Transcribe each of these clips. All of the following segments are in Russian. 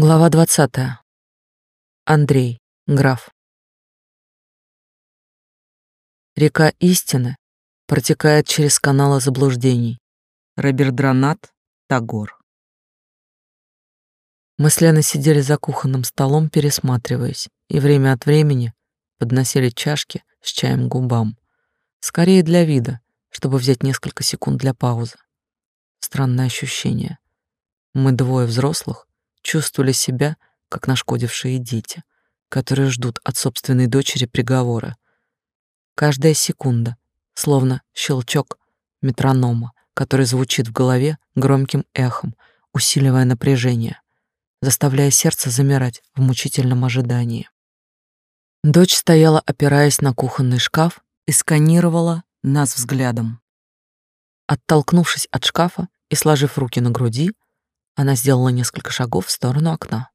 Глава 20. Андрей, граф. Река истины протекает через каналы заблуждений. Робердранат, Тагор. Мы с Леной сидели за кухонным столом, пересматриваясь, и время от времени подносили чашки с чаем к губам. Скорее для вида, чтобы взять несколько секунд для паузы. Странное ощущение. Мы двое взрослых, чувствовали себя, как нашкодившие дети, которые ждут от собственной дочери приговора. Каждая секунда, словно щелчок метронома, который звучит в голове громким эхом, усиливая напряжение, заставляя сердце замирать в мучительном ожидании. Дочь стояла, опираясь на кухонный шкаф, и сканировала нас взглядом. Оттолкнувшись от шкафа и сложив руки на груди, она сделала несколько шагов в сторону окна,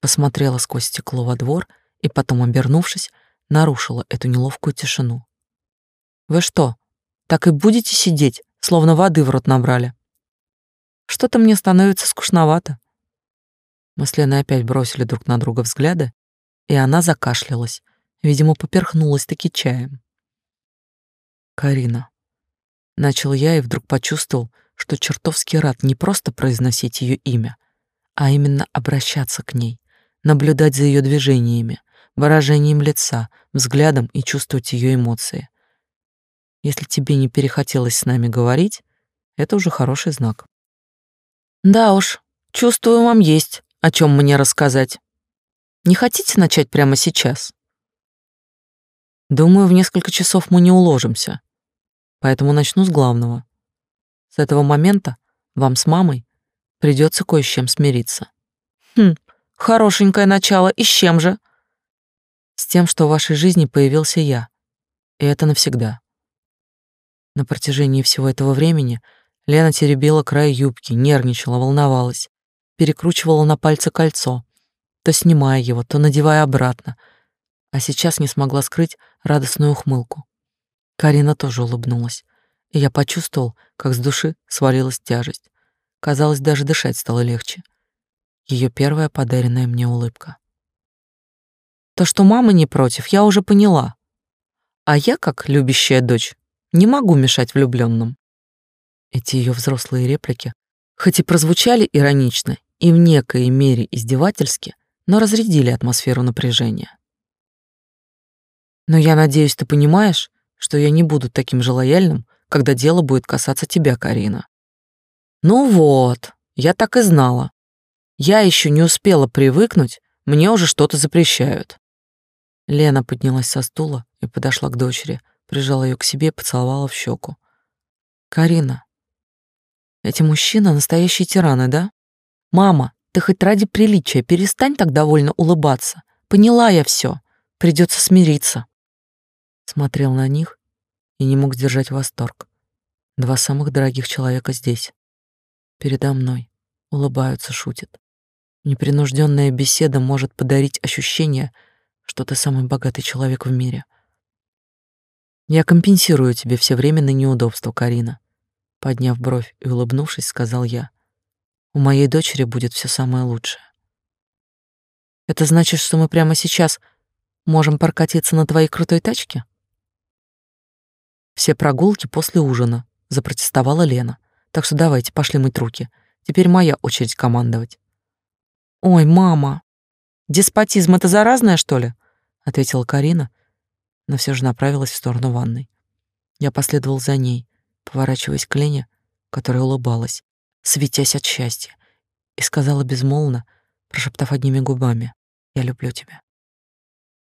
посмотрела сквозь стекло во двор и потом, обернувшись, нарушила эту неловкую тишину. «Вы что, так и будете сидеть, словно воды в рот набрали? Что-то мне становится скучновато». Мы с Леной опять бросили друг на друга взгляды, и она закашлялась, видимо, поперхнулась таки чаем. «Карина». Начал я и вдруг почувствовал, что чертовски рад не просто произносить ее имя, а именно обращаться к ней, наблюдать за ее движениями, выражением лица, взглядом и чувствовать ее эмоции. Если тебе не перехотелось с нами говорить, это уже хороший знак. Да уж, чувствую, вам есть о чем мне рассказать. Не хотите начать прямо сейчас? Думаю, в несколько часов мы не уложимся, поэтому начну с главного. С этого момента вам с мамой придется кое с чем смириться. Хм, хорошенькое начало, и с чем же? С тем, что в вашей жизни появился я. И это навсегда. На протяжении всего этого времени Лена теребила край юбки, нервничала, волновалась, перекручивала на пальце кольцо, то снимая его, то надевая обратно, а сейчас не смогла скрыть радостную ухмылку. Карина тоже улыбнулась и я почувствовал, как с души свалилась тяжесть. Казалось, даже дышать стало легче. Ее первая подаренная мне улыбка. То, что мама не против, я уже поняла. А я, как любящая дочь, не могу мешать влюбленным. Эти ее взрослые реплики, хоть и прозвучали иронично и в некой мере издевательски, но разрядили атмосферу напряжения. Но я надеюсь, ты понимаешь, что я не буду таким же лояльным, когда дело будет касаться тебя, Карина. Ну вот, я так и знала. Я еще не успела привыкнуть, мне уже что-то запрещают. Лена поднялась со стула и подошла к дочери, прижала ее к себе и поцеловала в щеку. Карина, эти мужчины настоящие тираны, да? Мама, ты хоть ради приличия перестань так довольно улыбаться. Поняла я все. Придется смириться. Смотрел на них и не мог сдержать восторг. Два самых дорогих человека здесь, передо мной, улыбаются, шутят. Непринужденная беседа может подарить ощущение, что ты самый богатый человек в мире. Я компенсирую тебе все временные неудобства, Карина. Подняв бровь и улыбнувшись, сказал я. У моей дочери будет все самое лучшее. Это значит, что мы прямо сейчас можем прокатиться на твоей крутой тачке? Все прогулки после ужина, запротестовала Лена. Так что давайте, пошли мыть руки. Теперь моя очередь командовать. Ой, мама. Деспотизм это заразное, что ли? ответила Карина, но все же направилась в сторону ванной. Я последовал за ней, поворачиваясь к Лене, которая улыбалась, светясь от счастья, и сказала безмолвно, прошептав одними губами: "Я люблю тебя".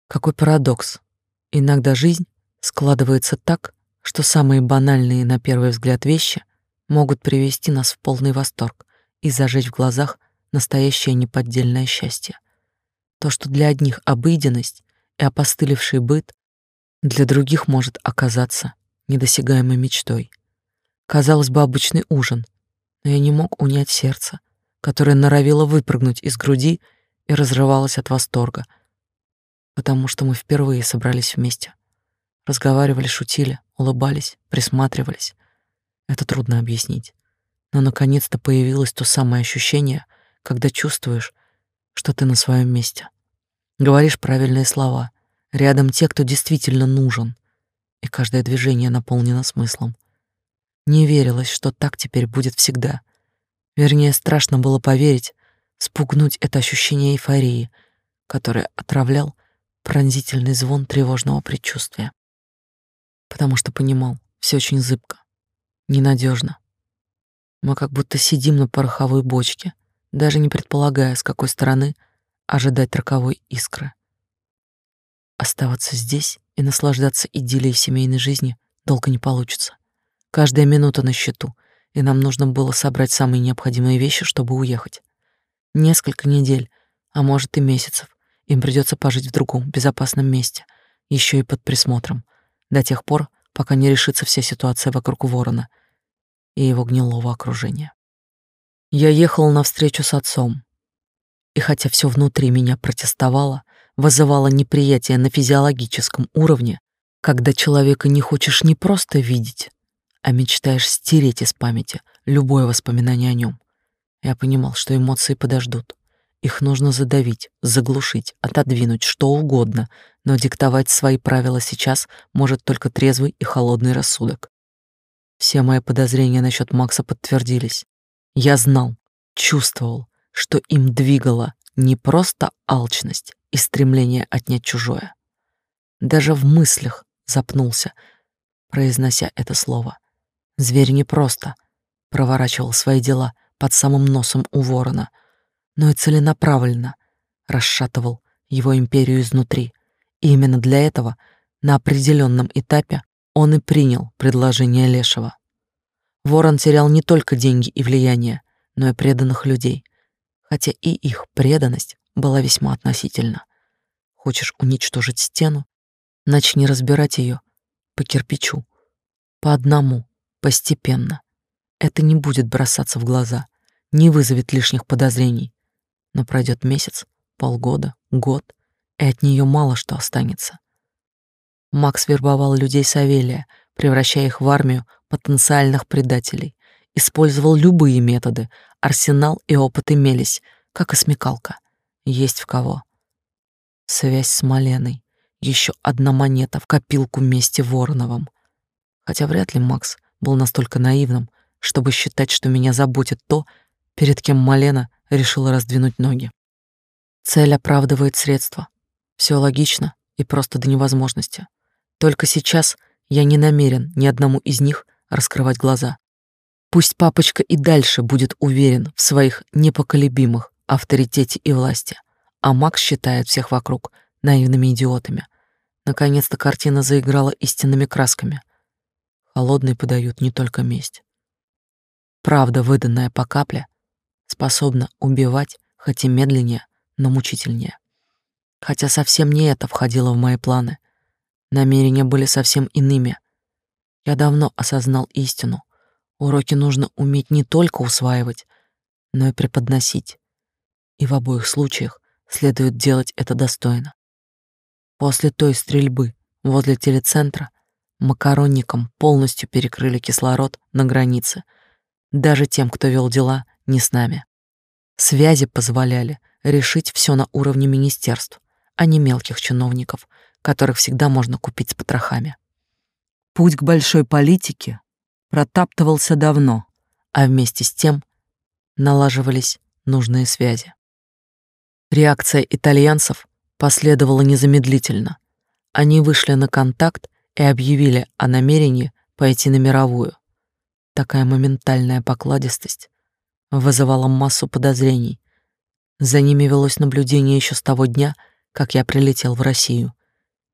Какой парадокс. Иногда жизнь складывается так, что самые банальные на первый взгляд вещи могут привести нас в полный восторг и зажечь в глазах настоящее неподдельное счастье. То, что для одних обыденность и опостылевший быт, для других может оказаться недосягаемой мечтой. Казалось бы, обычный ужин, но я не мог унять сердце, которое норовило выпрыгнуть из груди и разрывалось от восторга, потому что мы впервые собрались вместе. Разговаривали, шутили, улыбались, присматривались. Это трудно объяснить. Но наконец-то появилось то самое ощущение, когда чувствуешь, что ты на своем месте. Говоришь правильные слова. Рядом те, кто действительно нужен. И каждое движение наполнено смыслом. Не верилось, что так теперь будет всегда. Вернее, страшно было поверить, спугнуть это ощущение эйфории, которое отравлял пронзительный звон тревожного предчувствия. Потому что понимал, все очень зыбко, ненадежно. Мы как будто сидим на пороховой бочке, даже не предполагая, с какой стороны ожидать роковой искры. Оставаться здесь и наслаждаться идиллией семейной жизни долго не получится. Каждая минута на счету, и нам нужно было собрать самые необходимые вещи, чтобы уехать. Несколько недель, а может и месяцев, им придется пожить в другом, безопасном месте, еще и под присмотром, до тех пор, пока не решится вся ситуация вокруг Ворона и его гнилого окружения. Я ехал на встречу с отцом, и хотя все внутри меня протестовало, вызывало неприятие на физиологическом уровне, когда человека не хочешь не просто видеть, а мечтаешь стереть из памяти любое воспоминание о нем. Я понимал, что эмоции подождут. Их нужно задавить, заглушить, отодвинуть, что угодно, но диктовать свои правила сейчас может только трезвый и холодный рассудок. Все мои подозрения насчет Макса подтвердились. Я знал, чувствовал, что им двигала не просто алчность и стремление отнять чужое. Даже в мыслях запнулся, произнося это слово. Зверь не просто проворачивал свои дела под самым носом у ворона, но и целенаправленно расшатывал его империю изнутри. И именно для этого на определенном этапе он и принял предложение Лешего. Ворон терял не только деньги и влияние, но и преданных людей, хотя и их преданность была весьма относительна. Хочешь уничтожить стену? Начни разбирать ее по кирпичу, по одному, постепенно. Это не будет бросаться в глаза, не вызовет лишних подозрений. Но пройдет месяц, полгода, год, и от нее мало что останется. Макс вербовал людей Савелия, превращая их в армию потенциальных предателей. Использовал любые методы, арсенал и опыт имелись, как и смекалка. Есть в кого. Связь с Маленой. Еще одна монета в копилку вместе Вороновым. Хотя вряд ли Макс был настолько наивным, чтобы считать, что меня заботит то, перед кем Малена решила раздвинуть ноги. Цель оправдывает средства. Все логично и просто до невозможности. Только сейчас я не намерен ни одному из них раскрывать глаза. Пусть папочка и дальше будет уверен в своих непоколебимых авторитете и власти, а Макс считает всех вокруг наивными идиотами. Наконец-то картина заиграла истинными красками. Холодные подают не только месть. Правда, выданная по капле, способна убивать, хоть и медленнее, но мучительнее. Хотя совсем не это входило в мои планы. Намерения были совсем иными. Я давно осознал истину. Уроки нужно уметь не только усваивать, но и преподносить. И в обоих случаях следует делать это достойно. После той стрельбы возле телецентра макаронникам полностью перекрыли кислород на границе, даже тем, кто вел дела не с нами. Связи позволяли решить все на уровне министерств, а не мелких чиновников, которых всегда можно купить с потрохами. Путь к большой политике протаптывался давно, а вместе с тем налаживались нужные связи. Реакция итальянцев последовала незамедлительно. Они вышли на контакт и объявили о намерении пойти на мировую. Такая моментальная покладистость вызывала массу подозрений. За ними велось наблюдение еще с того дня, как я прилетел в Россию.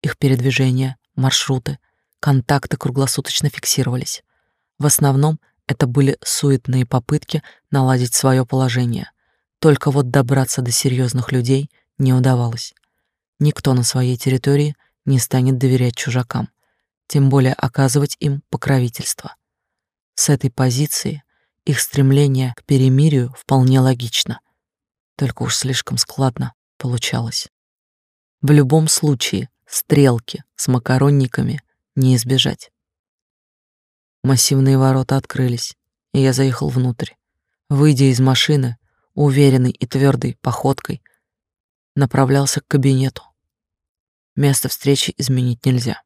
Их передвижения, маршруты, контакты круглосуточно фиксировались. В основном это были суетные попытки наладить свое положение. Только вот добраться до серьезных людей не удавалось. Никто на своей территории не станет доверять чужакам, тем более оказывать им покровительство. С этой позиции их стремление к перемирию вполне логично, только уж слишком складно получалось. В любом случае, стрелки с макаронниками не избежать. Массивные ворота открылись, и я заехал внутрь. Выйдя из машины, уверенный и твердой походкой, направлялся к кабинету. Место встречи изменить нельзя.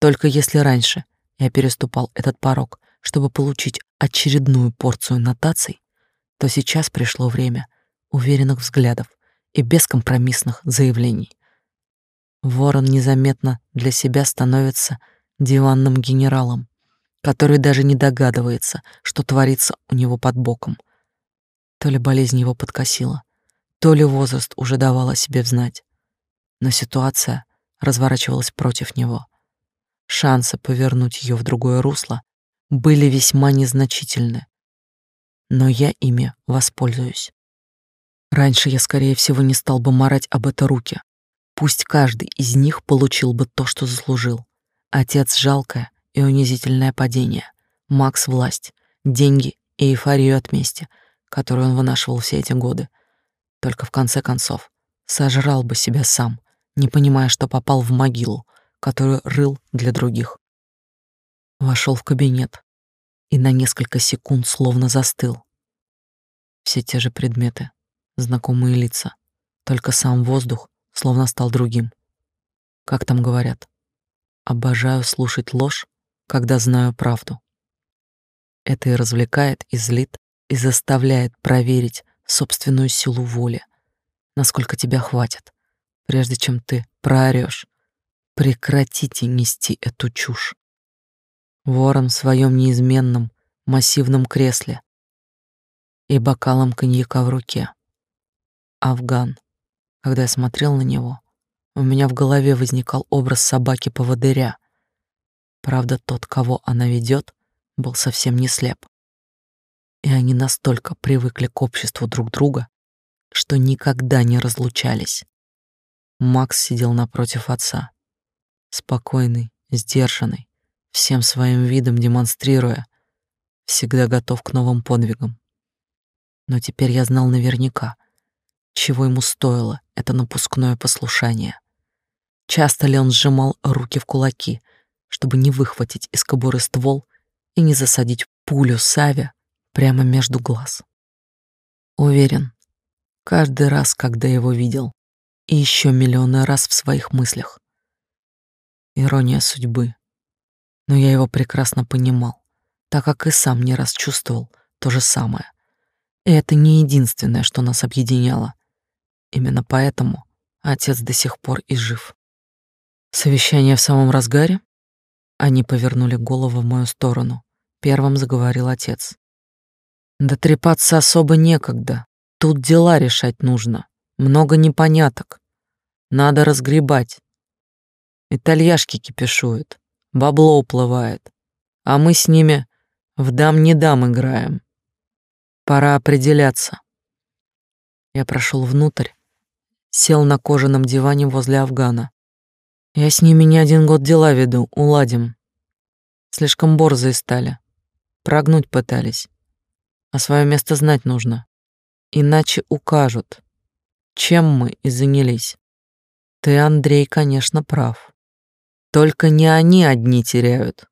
Только если раньше я переступал этот порог, чтобы получить очередную порцию нотаций, то сейчас пришло время уверенных взглядов и бескомпромиссных заявлений. Ворон незаметно для себя становится диванным генералом, который даже не догадывается, что творится у него под боком. То ли болезнь его подкосила, то ли возраст уже давал о себе знать. Но ситуация разворачивалась против него. Шансы повернуть ее в другое русло были весьма незначительны, но я ими воспользуюсь. Раньше я, скорее всего, не стал бы марать об это руки. Пусть каждый из них получил бы то, что заслужил. Отец — жалкое и унизительное падение. Макс — власть, деньги и эйфорию от мести, которую он вынашивал все эти годы. Только в конце концов сожрал бы себя сам, не понимая, что попал в могилу, которую рыл для других. Вошел в кабинет и на несколько секунд словно застыл. Все те же предметы, знакомые лица, только сам воздух словно стал другим. Как там говорят, обожаю слушать ложь, когда знаю правду. Это и развлекает, и злит, и заставляет проверить собственную силу воли, насколько тебя хватит, прежде чем ты проорешь. Прекратите нести эту чушь. Ворон в своем неизменном массивном кресле и бокалом коньяка в руке. Афган. Когда я смотрел на него, у меня в голове возникал образ собаки-поводыря. Правда, тот, кого она ведет, был совсем не слеп. И они настолько привыкли к обществу друг друга, что никогда не разлучались. Макс сидел напротив отца, спокойный, сдержанный, всем своим видом демонстрируя, всегда готов к новым подвигам. Но теперь я знал наверняка, чего ему стоило это напускное послушание. Часто ли он сжимал руки в кулаки, чтобы не выхватить из кобуры ствол и не засадить пулю Савя прямо между глаз. Уверен, каждый раз, когда его видел, и еще миллионы раз в своих мыслях. Ирония судьбы. Но я его прекрасно понимал, так как и сам не раз чувствовал то же самое. И это не единственное, что нас объединяло. Именно поэтому отец до сих пор и жив. Совещание в самом разгаре. Они повернули голову в мою сторону. Первым заговорил отец. Да трепаться особо некогда. Тут дела решать нужно. Много непоняток. Надо разгребать. Итальяшки кипишуют. Бабло уплывает. А мы с ними в дам-не дам играем. Пора определяться. Я прошел внутрь, сел на кожаном диване возле Афгана. Я с ними не один год дела веду, уладим. Слишком борзые стали. Прогнуть пытались. А свое место знать нужно. Иначе укажут, чем мы и занялись. Ты, Андрей, конечно, прав. Только не они одни теряют.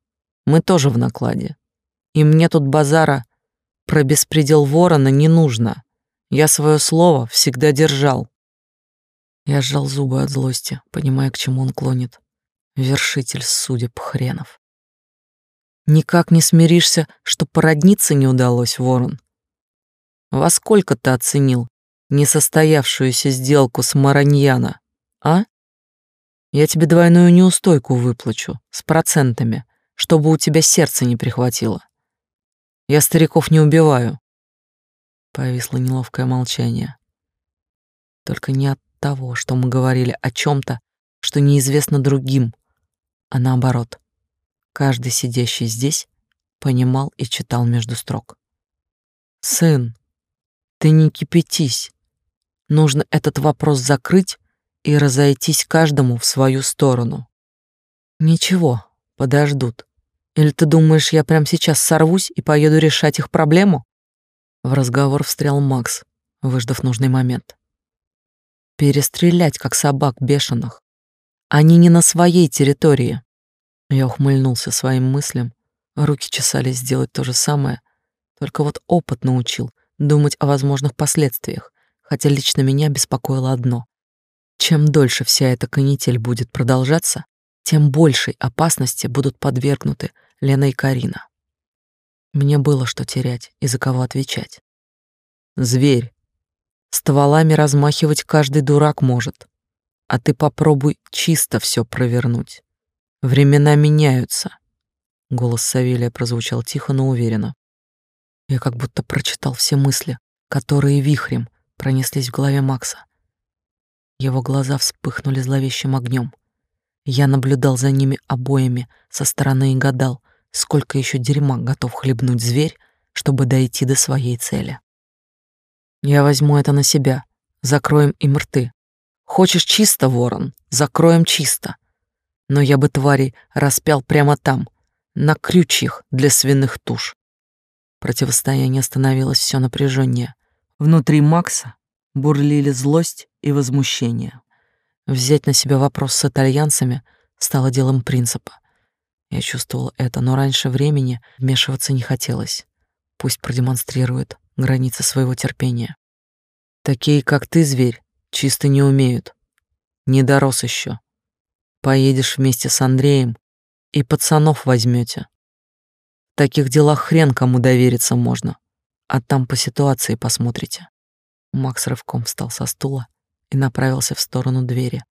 Мы тоже в накладе. И мне тут базара про беспредел ворона не нужно. Я свое слово всегда держал. Я сжал зубы от злости, понимая, к чему он клонит. Вершитель судеб хренов. Никак не смиришься, что породниться не удалось, ворон. Во сколько ты оценил несостоявшуюся сделку с Мараньяна, а? Я тебе двойную неустойку выплачу с процентами, чтобы у тебя сердце не прихватило. Я стариков не убиваю. Повисло неловкое молчание. Только не от того, что мы говорили о чем то что неизвестно другим, а наоборот. Каждый сидящий здесь понимал и читал между строк. «Сын, ты не кипятись. Нужно этот вопрос закрыть и разойтись каждому в свою сторону. Ничего, подождут. Или ты думаешь, я прямо сейчас сорвусь и поеду решать их проблему? В разговор встрял Макс, выждав нужный момент. Перестрелять, как собак бешеных. Они не на своей территории. Я ухмыльнулся своим мыслям. Руки чесались сделать то же самое, только вот опыт научил думать о возможных последствиях, хотя лично меня беспокоило одно Чем дольше вся эта канитель будет продолжаться, тем большей опасности будут подвергнуты Лена и Карина. Мне было что терять и за кого отвечать. Зверь. Стволами размахивать каждый дурак может. А ты попробуй чисто все провернуть. Времена меняются. Голос Савелия прозвучал тихо, но уверенно. Я как будто прочитал все мысли, которые вихрем пронеслись в голове Макса. Его глаза вспыхнули зловещим огнем. Я наблюдал за ними обоими со стороны и гадал, сколько еще дерьма готов хлебнуть зверь, чтобы дойти до своей цели. Я возьму это на себя. Закроем им рты. Хочешь чисто, ворон? Закроем чисто. Но я бы тварей распял прямо там, на крючьях для свиных туш. Противостояние становилось все напряженнее. Внутри Макса бурлили злость и возмущение. Взять на себя вопрос с итальянцами стало делом принципа. Я чувствовал это, но раньше времени вмешиваться не хотелось. Пусть продемонстрирует границы своего терпения. Такие, как ты, зверь, чисто не умеют. Не дорос еще. Поедешь вместе с Андреем и пацанов возьмете. В таких делах хрен кому довериться можно, а там по ситуации посмотрите. Макс рывком встал со стула и направился в сторону двери.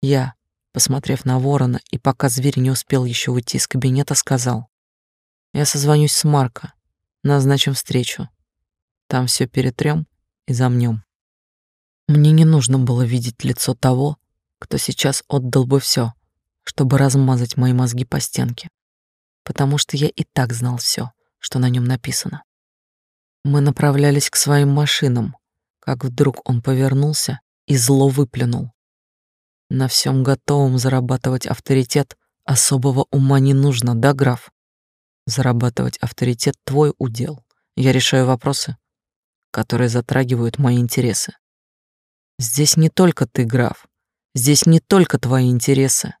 Я, посмотрев на ворона, и пока зверь не успел еще уйти из кабинета, сказал. «Я созвонюсь с Марко, назначим встречу. Там все перетрем и замнем». Мне не нужно было видеть лицо того, кто сейчас отдал бы все, чтобы размазать мои мозги по стенке, потому что я и так знал все, что на нем написано. Мы направлялись к своим машинам, как вдруг он повернулся и зло выплюнул. На всем готовом зарабатывать авторитет особого ума не нужно, да, граф? Зарабатывать авторитет — твой удел. Я решаю вопросы, которые затрагивают мои интересы. Здесь не только ты, граф. Здесь не только твои интересы.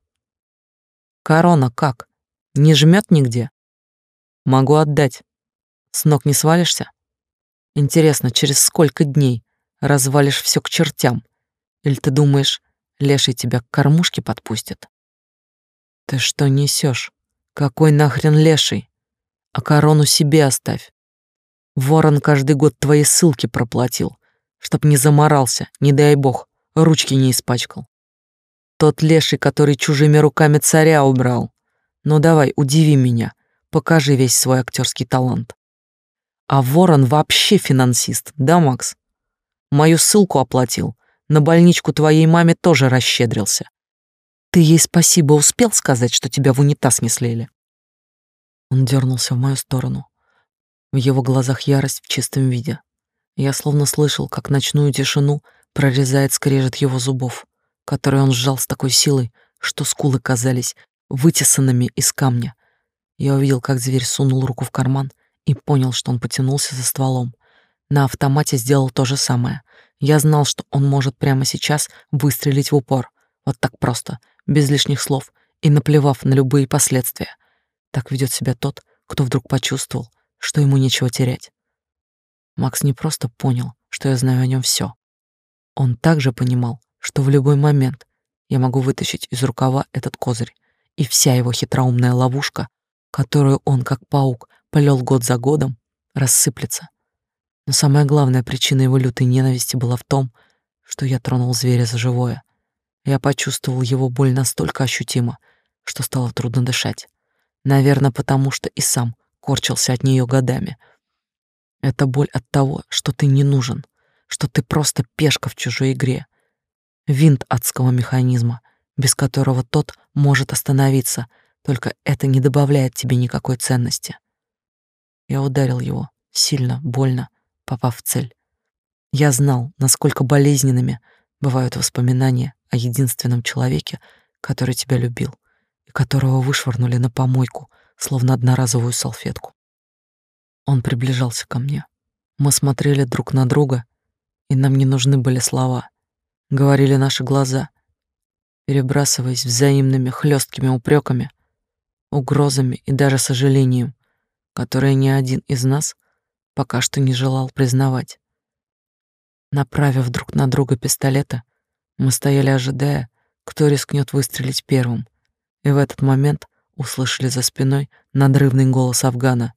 Корона как? Не жмет нигде? Могу отдать. С ног не свалишься? Интересно, через сколько дней развалишь все к чертям? Или ты думаешь, леший тебя к кормушке подпустит? Ты что несешь? Какой нахрен леший? А корону себе оставь. Ворон каждый год твои ссылки проплатил, чтоб не заморался, не дай бог, ручки не испачкал. Тот леший, который чужими руками царя убрал. Ну давай, удиви меня, покажи весь свой актерский талант. А Ворон вообще финансист, да, Макс? Мою ссылку оплатил, на больничку твоей маме тоже расщедрился. Ты ей спасибо успел сказать, что тебя в унитаз не слили? Он дернулся в мою сторону. В его глазах ярость в чистом виде. Я словно слышал, как ночную тишину прорезает скрежет его зубов который он сжал с такой силой, что скулы казались вытесанными из камня. Я увидел, как зверь сунул руку в карман и понял, что он потянулся за стволом. На автомате сделал то же самое. Я знал, что он может прямо сейчас выстрелить в упор. Вот так просто, без лишних слов и наплевав на любые последствия. Так ведет себя тот, кто вдруг почувствовал, что ему нечего терять. Макс не просто понял, что я знаю о нем все. Он также понимал, что в любой момент я могу вытащить из рукава этот козырь, и вся его хитроумная ловушка, которую он, как паук, полел год за годом, рассыплется. Но самая главная причина его лютой ненависти была в том, что я тронул зверя за живое. Я почувствовал его боль настолько ощутимо, что стало трудно дышать. Наверное, потому что и сам корчился от нее годами. Это боль от того, что ты не нужен, что ты просто пешка в чужой игре, винт адского механизма, без которого тот может остановиться, только это не добавляет тебе никакой ценности. Я ударил его, сильно, больно, попав в цель. Я знал, насколько болезненными бывают воспоминания о единственном человеке, который тебя любил и которого вышвырнули на помойку, словно одноразовую салфетку. Он приближался ко мне. Мы смотрели друг на друга, и нам не нужны были слова говорили наши глаза, перебрасываясь взаимными хлесткими упреками, угрозами и даже сожалением, которое ни один из нас пока что не желал признавать. Направив друг на друга пистолеты, Мы стояли, ожидая, кто рискнет выстрелить первым, и в этот момент услышали за спиной надрывный голос Афгана.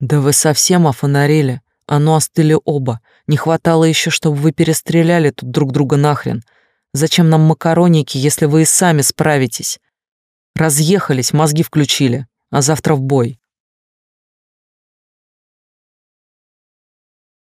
«Да вы совсем офонарели, а ну остыли оба. Не хватало еще, чтобы вы перестреляли тут друг друга нахрен. Зачем нам макароники, если вы и сами справитесь? Разъехались, мозги включили, а завтра в бой».